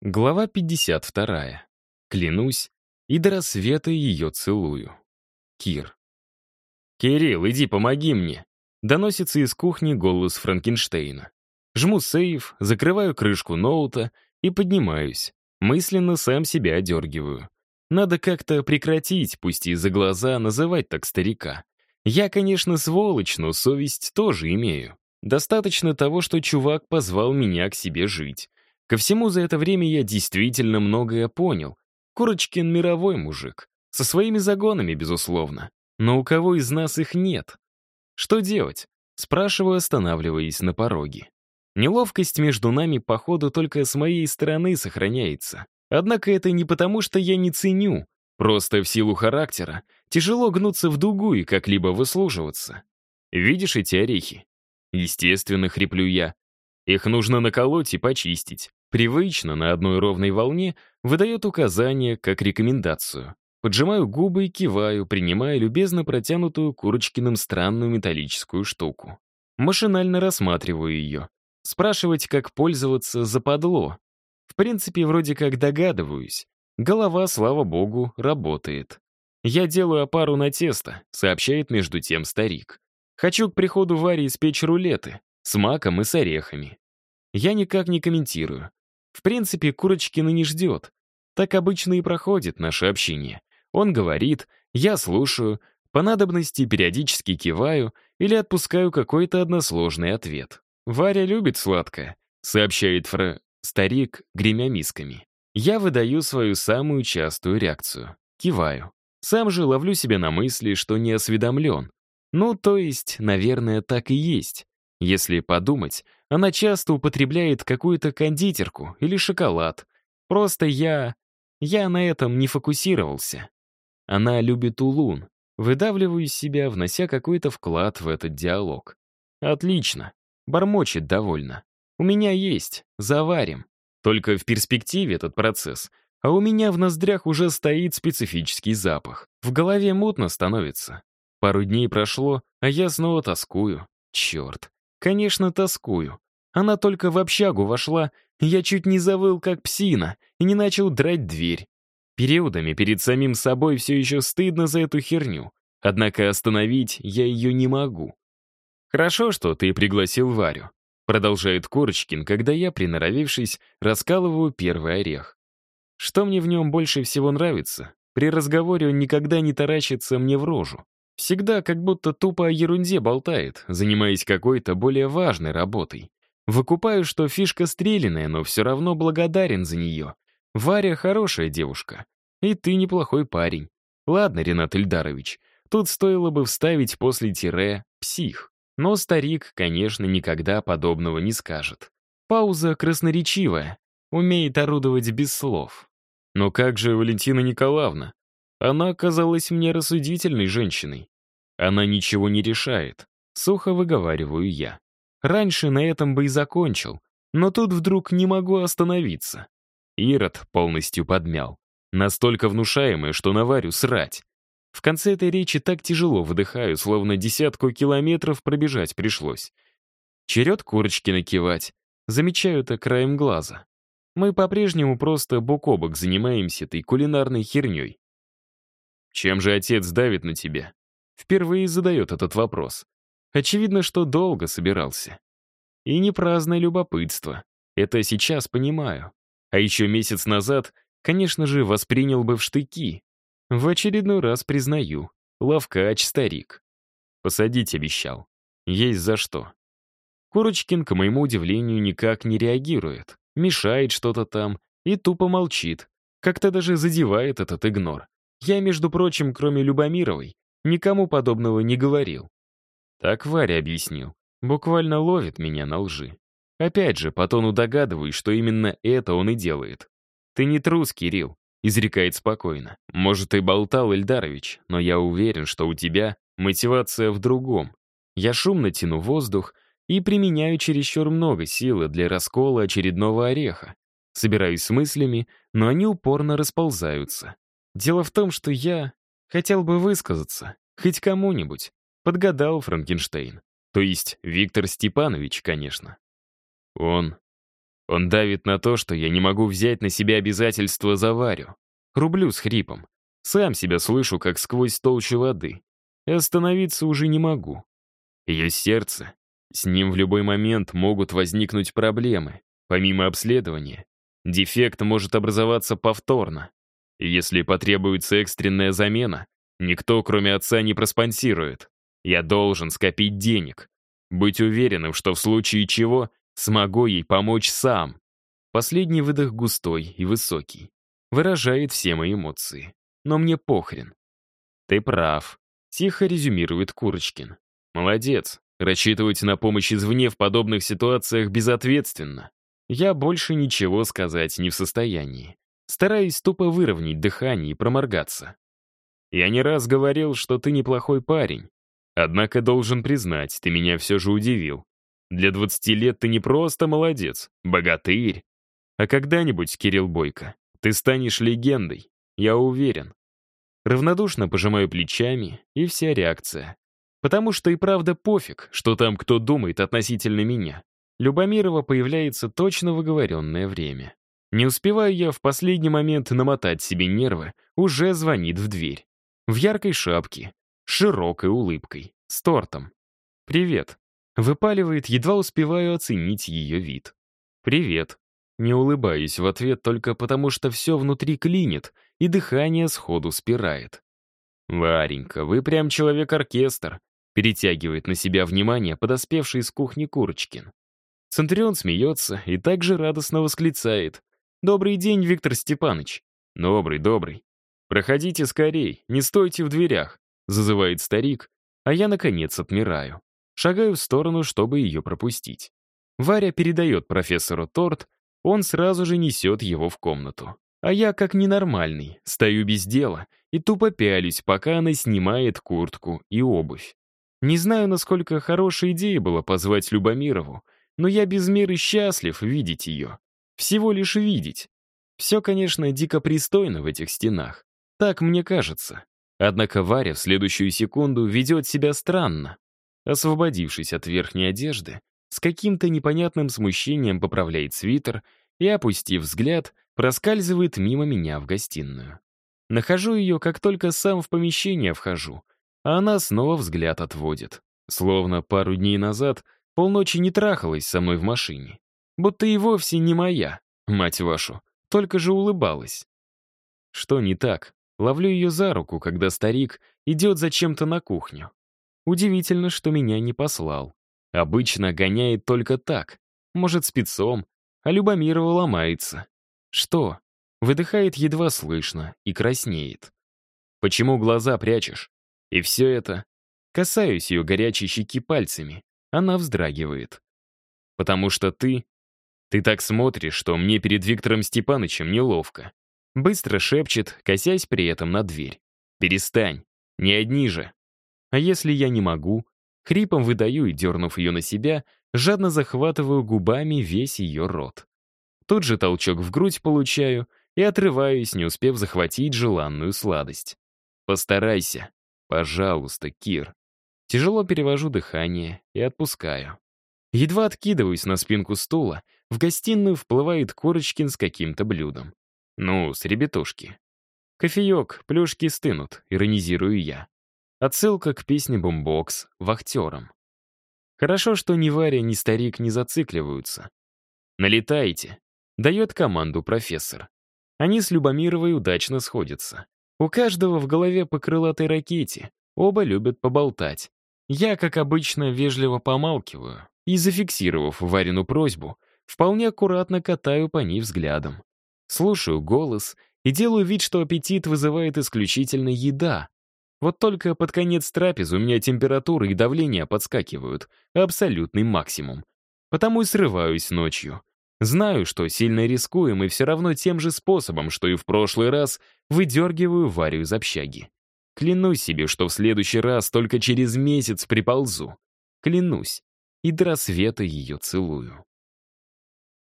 Глава 52. Клянусь, и до рассвета ее целую. Кир. «Кирилл, иди помоги мне!» Доносится из кухни голос Франкенштейна. Жму сейф, закрываю крышку ноута и поднимаюсь. Мысленно сам себя одергиваю. Надо как-то прекратить, пусть и за глаза, называть так старика. Я, конечно, сволочь, но совесть тоже имею. Достаточно того, что чувак позвал меня к себе жить. Ко всему за это время я действительно многое понял. Курочкин мировой мужик. Со своими загонами, безусловно. Но у кого из нас их нет? Что делать? Спрашиваю, останавливаясь на пороге. Неловкость между нами, походу, только с моей стороны сохраняется. Однако это не потому, что я не ценю. Просто в силу характера тяжело гнуться в дугу и как-либо выслуживаться. Видишь эти орехи? Естественно, хриплю я. Их нужно наколоть и почистить. Привычно, на одной ровной волне, выдает указание как рекомендацию. Поджимаю губы и киваю, принимая любезно протянутую Курочкиным странную металлическую штуку. Машинально рассматриваю ее. Спрашивать, как пользоваться, западло. В принципе, вроде как догадываюсь. Голова, слава богу, работает. «Я делаю опару на тесто», — сообщает между тем старик. «Хочу к приходу Вари испечь рулеты с маком и с орехами». Я никак не комментирую. В принципе, Курочкина не ждет. Так обычно и проходит наше общение. Он говорит, я слушаю, по надобности периодически киваю или отпускаю какой-то односложный ответ. «Варя любит сладкое», — сообщает фра... старик, гремя мисками. Я выдаю свою самую частую реакцию. Киваю. Сам же ловлю себя на мысли, что не осведомлен. Ну, то есть, наверное, так и есть. Если подумать, она часто употребляет какую-то кондитерку или шоколад. Просто я... я на этом не фокусировался. Она любит улун. Выдавливаю из себя, внося какой-то вклад в этот диалог. Отлично. Бормочет довольно. У меня есть. Заварим. Только в перспективе этот процесс. А у меня в ноздрях уже стоит специфический запах. В голове мутно становится. Пару дней прошло, а я снова тоскую. Черт. Конечно, тоскую. Она только в общагу вошла, я чуть не завыл, как псина, и не начал драть дверь. Периодами перед самим собой все еще стыдно за эту херню, однако остановить я ее не могу. «Хорошо, что ты пригласил Варю», — продолжает Корочкин, когда я, приноровившись, раскалываю первый орех. Что мне в нем больше всего нравится? При разговоре он никогда не таращится мне в рожу. Всегда как будто тупо о ерунде болтает, занимаясь какой-то более важной работой. Выкупаю, что фишка стреляная, но все равно благодарен за нее. Варя хорошая девушка. И ты неплохой парень. Ладно, Ренат Ильдарович, тут стоило бы вставить после тире «псих». Но старик, конечно, никогда подобного не скажет. Пауза красноречивая, умеет орудовать без слов. Но как же Валентина Николаевна? Она казалась мне рассудительной женщиной. Она ничего не решает. Сухо выговариваю я. Раньше на этом бы и закончил, но тут вдруг не могу остановиться. Ирод полностью подмял. Настолько внушаемый, что наварю срать. В конце этой речи так тяжело выдыхаю, словно десятку километров пробежать пришлось. Черед курочки накивать. Замечаю это краем глаза. Мы по-прежнему просто бок о бок занимаемся этой кулинарной херней. Чем же отец давит на тебя? Впервые задает этот вопрос. Очевидно, что долго собирался. И не праздное любопытство. Это сейчас понимаю. А еще месяц назад, конечно же, воспринял бы в штыки. В очередной раз признаю. Лавкач старик. Посадить обещал. Есть за что. Курочкин, к моему удивлению, никак не реагирует. Мешает что-то там и тупо молчит. Как-то даже задевает этот игнор. Я, между прочим, кроме Любомировой, никому подобного не говорил. Так Варя объяснил. Буквально ловит меня на лжи. Опять же, по тону догадываюсь, что именно это он и делает. «Ты не трус, Кирилл», — изрекает спокойно. «Может, и болтал Эльдарович, но я уверен, что у тебя мотивация в другом. Я шумно тяну воздух и применяю чересчур много силы для раскола очередного ореха. Собираюсь с мыслями, но они упорно расползаются. Дело в том, что я хотел бы высказаться, хоть кому-нибудь. Подгадал Франкенштейн. То есть Виктор Степанович, конечно. Он Он давит на то, что я не могу взять на себя обязательства за Варю. Рублю с хрипом. Сам себя слышу, как сквозь толщу воды. И остановиться уже не могу. Ее сердце. С ним в любой момент могут возникнуть проблемы. Помимо обследования, дефект может образоваться повторно. Если потребуется экстренная замена, никто, кроме отца, не проспонсирует. Я должен скопить денег. Быть уверенным, что в случае чего смогу ей помочь сам. Последний выдох густой и высокий. Выражает все мои эмоции. Но мне похрен. Ты прав. Тихо резюмирует Курочкин. Молодец. Рассчитывать на помощь извне в подобных ситуациях безответственно. Я больше ничего сказать не в состоянии. Стараюсь тупо выровнять дыхание и проморгаться. Я не раз говорил, что ты неплохой парень. Однако должен признать, ты меня все же удивил. Для 20 лет ты не просто молодец, богатырь. А когда-нибудь, Кирилл Бойко, ты станешь легендой, я уверен. Равнодушно пожимаю плечами, и вся реакция. Потому что и правда пофиг, что там кто думает относительно меня. Любомирова появляется точно в оговоренное время. Не успеваю я в последний момент намотать себе нервы, уже звонит в дверь. В яркой шапке, широкой улыбкой, с тортом. «Привет», Выпаливает, едва успеваю оценить ее вид. «Привет». Не улыбаюсь в ответ только потому, что все внутри клинит, и дыхание сходу спирает. «Варенька, вы прям человек-оркестр», перетягивает на себя внимание подоспевший из кухни Курочкин. Центурион смеется и также радостно восклицает. «Добрый день, Виктор Степанович». «Добрый, добрый. Проходите скорей, не стойте в дверях», зазывает старик, а я, наконец, отмираю. Шагаю в сторону, чтобы ее пропустить. Варя передает профессору торт, он сразу же несет его в комнату. А я, как ненормальный, стою без дела и тупо пялюсь, пока она снимает куртку и обувь. Не знаю, насколько хорошая идея была позвать Любомирову, но я без меры счастлив видеть ее. Всего лишь видеть. Все, конечно, дико пристойно в этих стенах. Так мне кажется. Однако Варя в следующую секунду ведет себя странно. Освободившись от верхней одежды, с каким-то непонятным смущением поправляет свитер и, опустив взгляд, проскальзывает мимо меня в гостиную. Нахожу ее, как только сам в помещение вхожу, а она снова взгляд отводит. Словно пару дней назад полночи не трахалась со мной в машине. Будто и вовсе не моя, мать вашу, только же улыбалась. Что не так? Ловлю ее за руку, когда старик идет зачем-то на кухню. Удивительно, что меня не послал. Обычно гоняет только так. Может, спецом, а Любомирова ломается. Что? Выдыхает едва слышно и краснеет. Почему глаза прячешь? И все это. Касаюсь ее горячей щеки пальцами. Она вздрагивает. Потому что ты... Ты так смотришь, что мне перед Виктором Степановичем неловко. Быстро шепчет, косясь при этом на дверь. «Перестань. Не одни же. А если я не могу? Хрипом выдаю и, дернув ее на себя, жадно захватываю губами весь ее рот. Тут же толчок в грудь получаю и отрываюсь, не успев захватить желанную сладость. Постарайся. Пожалуйста, Кир. Тяжело перевожу дыхание и отпускаю. Едва откидываюсь на спинку стула, в гостиную вплывает Корочкин с каким-то блюдом. Ну, с ребятушки. Кофеек, плюшки стынут, иронизирую я. Отсылка к песне «Бумбокс» вахтерам. Хорошо, что ни Варя, ни старик не зацикливаются. «Налетайте», — дает команду профессор. Они с Любомировой удачно сходятся. У каждого в голове по крылатой ракете, оба любят поболтать. Я, как обычно, вежливо помалкиваю и, зафиксировав Варину просьбу, вполне аккуратно катаю по ней взглядом. Слушаю голос и делаю вид, что аппетит вызывает исключительно еда, вот только под конец трапезы у меня температура и давление подскакивают. Абсолютный максимум. Потому и срываюсь ночью. Знаю, что сильно рискуем, и все равно тем же способом, что и в прошлый раз, выдергиваю Варю из общаги. Клянусь себе, что в следующий раз только через месяц приползу. Клянусь. И до рассвета ее целую.